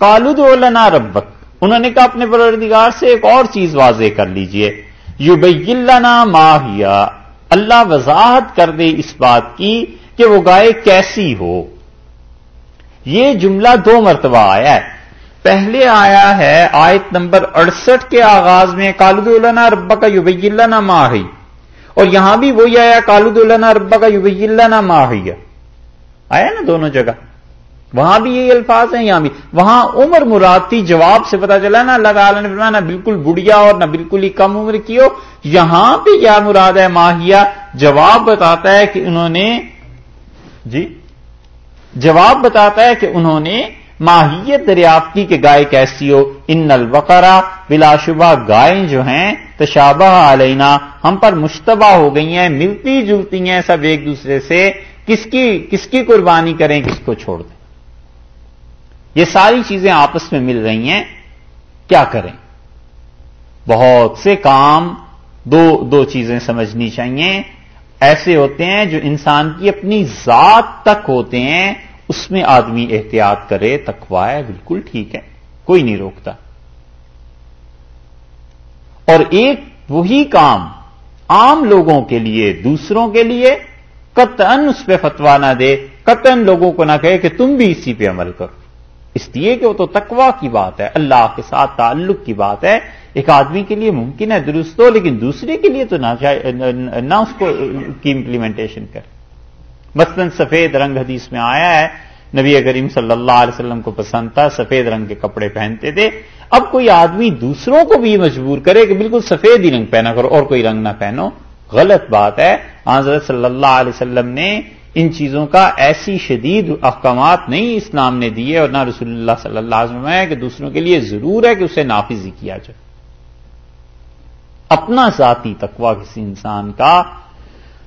کالود لنا ربک۔ انہوں نے کہا اپنے پروردگار سے ایک اور چیز واضح کر لیجیے۔ یو لنا ماہیا اللہ وضاحت کر دے اس بات کی کہ وہ گائے کیسی ہو۔ یہ جملہ دو مرتبہ آیا ہے۔ پہلے آیا ہے آیت نمبر اڑسٹھ کے آغاز میں کالود النا ربا کا یوب اللہ ماہی اور یہاں بھی وہی آیا کالود اللہ ربا کا یوب اللہ ماہیا آیا نا دونوں جگہ؟ وہاں بھی یہی الفاظ ہیں یہاں بھی وہاں عمر مراتی جواب سے پتا چلا نا، اللہ تعالیٰ نے فرمایا، نہ بالکل بڑھیا اور نہ بالکل ہی کم عمر کی ہو۔ یہاں پہ کیا مراد ہے ماہیا جواب بتاتا ہے کہ انہوں نے جی؟ جواب بتاتا ہے کہ انہوں نے ماہیت دریافت کی کہ گائے کیسی ہو۔ ان نلبقرا بلا شبہ گائیں جو ہیں، تشابہ علینا، ہم پر مشتبہ ہو گئی ہیں، ملتی جلتی ہیں سب ایک دوسرے سے۔ کس کی کس کی قربانی کریں، کس کو چھوڑ دیں؟ یہ ساری چیزیں آپس میں مل رہی ہیں، کیا کریں؟ بہت سے کام دو دو چیزیں سمجھنی چاہیے۔ ایسے ہوتے ہیں جو انسان کی اپنی ذات تک ہوتے ہیں، اس میں آدمی احتیاط کرے تکوا ہے، بالکل ٹھیک ہے، کوئی نہیں روکتا۔ اور ایک وہی کام عام لوگوں کے لیے، دوسروں کے لیے قطن اس پہ فتوا نہ دے قطن لوگوں کو نہ کہے کہ تم بھی اسی پہ عمل کرو۔ اس لیے کہ وہ تو تقوا کی بات ہے، اللہ کے ساتھ تعلق کی بات ہے۔ ایک آدمی کے لیے ممکن ہے درست ہو، لیکن دوسرے کے لیے تو نہ اس کو کی امپلیمنٹیشن کرے۔ مثلاً سفید رنگ حدیث میں آیا ہے، نبی کریم صلی اللہ علیہ وسلم کو پسند تھا، سفید رنگ کے کپڑے پہنتے تھے۔ اب کوئی آدمی دوسروں کو بھی مجبور کرے کہ بالکل سفید ہی رنگ پہنا کرو، اور کوئی رنگ نہ پہنو۔ غلط بات ہے۔ حضرت صلی اللہ علیہ وسلم نے ان چیزوں کا ایسی شدید احکامات نہیں اسلام نے دیے اور نہ رسول اللہ صلی اللہ علیہ وسلم ہے کہ دوسروں کے لیے ضرور ہے کہ اسے نافذ ہی کیا جائے۔ اپنا ذاتی تقوی کسی انسان کا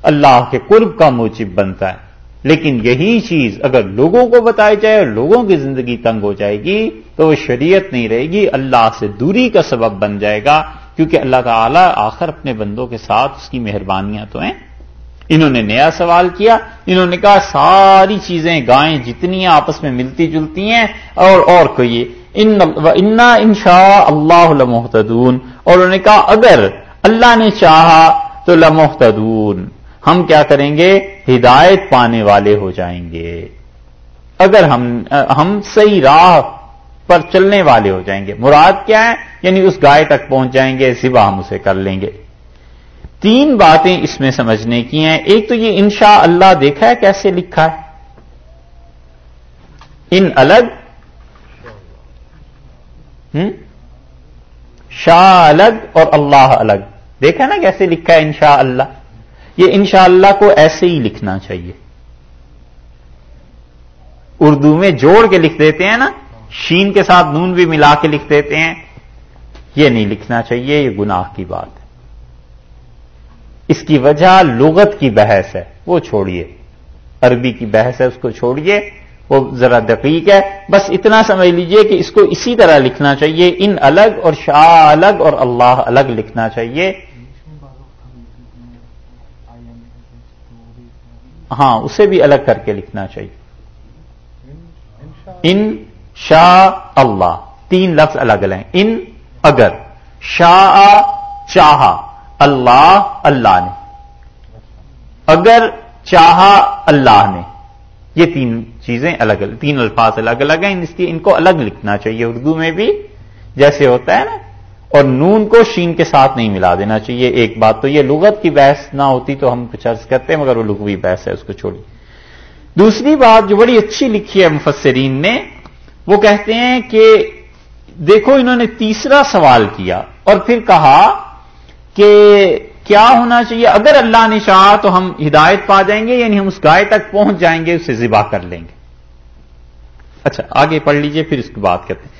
اللہ کے قرب کا موجب بنتا ہے۔ لیکن یہی چیز اگر لوگوں کو بتائی جائے اور لوگوں کی زندگی تنگ ہو جائے گی تو وہ شریعت نہیں رہے گی، اللہ سے دوری کا سبب بن جائے گا۔ کیونکہ اللہ تعالی آخر اپنے بندوں کے ساتھ اس کی مہربانیاں تو ہیں۔ انہوں نے نیا سوال کیا انہوں نے کہا ساری چیزیں گائیں جتنی ہیں آپس میں ملتی جلتی ہیں اور اور کوئی انا انشا اللہ لمحتدون۔ اور انہوں نے کہا اگر اللہ نے چاہا تو لمحتدون۔ ہم کیا کریں گے؟ ہدایت پانے والے ہو جائیں گے۔ اگر ہم ہم صحیح راہ پر چلنے والے ہو جائیں گے۔ مراد کیا ہے؟ یعنی اس گائے تک پہنچ جائیں گے، سوا ہم اسے کر لیں گے۔ تین باتیں اس میں سمجھنے کی ہیں۔ ایک تو یہ انشاء اللہ دیکھا ہے کیسے لکھا ہے۔ ان الگ۔ شاہ الگ اور اللہ الگ۔ دیکھا نا کیسے لکھا ہے انشاء اللہ یہ انشاء اللہ کو ایسے ہی لکھنا چاہیے۔ اردو میں جوڑ کے لکھ دیتے ہیں نا۔ شین کے ساتھ نون بھی ملا کے لکھ دیتے ہیں۔ یہ نہیں لکھنا چاہیے، یہ گناہ کی بات ہے۔ اس کی وجہ لغت کی بحث ہے، وہ چھوڑیے۔ عربی کی بحث ہے، اس کو چھوڑیے۔ وہ ذرا دقیق ہے۔ بس اتنا سمجھ لیجیے کہ اس کو اسی طرح لکھنا چاہیے۔ ان الگ اور شاہ الگ اور اللہ الگ لکھنا چاہیے۔ ہاں اسے بھی الگ کر کے لکھنا چاہیے۔ ان شاہ اللہ۔ تین لفظ الگ الگ ہیں۔ ان اگر شاہ چاہا۔ اللہ اللہ نے۔ اگر چاہا اللہ نے۔ یہ تین چیزیں الگ الگ، تین الفاظ الگ الگ ہیں، اس کی ان کو الگ لکھنا چاہیے۔ اردو میں بھی جیسے ہوتا ہے نا، اور نون کو شین کے ساتھ نہیں ملا دینا چاہیے۔ ایک بات تو یہ، لغت کی بحث نہ ہوتی تو ہم کچھ عرض کرتے ہیں، مگر وہ لغوی بحث ہے، اس کو چھوڑی دوسری بات جو بڑی اچھی لکھی ہے مفسرین نے، وہ کہتے ہیں کہ دیکھو انہوں نے تیسرا سوال کیا اور پھر کہا کہ کیا ہونا چاہیے؟ اگر اللہ نے چاہا تو ہم ہدایت پا جائیں گے یعنی ہم اس گائے تک پہنچ جائیں گے اسے ذبح کر لیں گے۔ اچھا آگے پڑھ لیجیے، پھر اس کی بات کرتے ہیں۔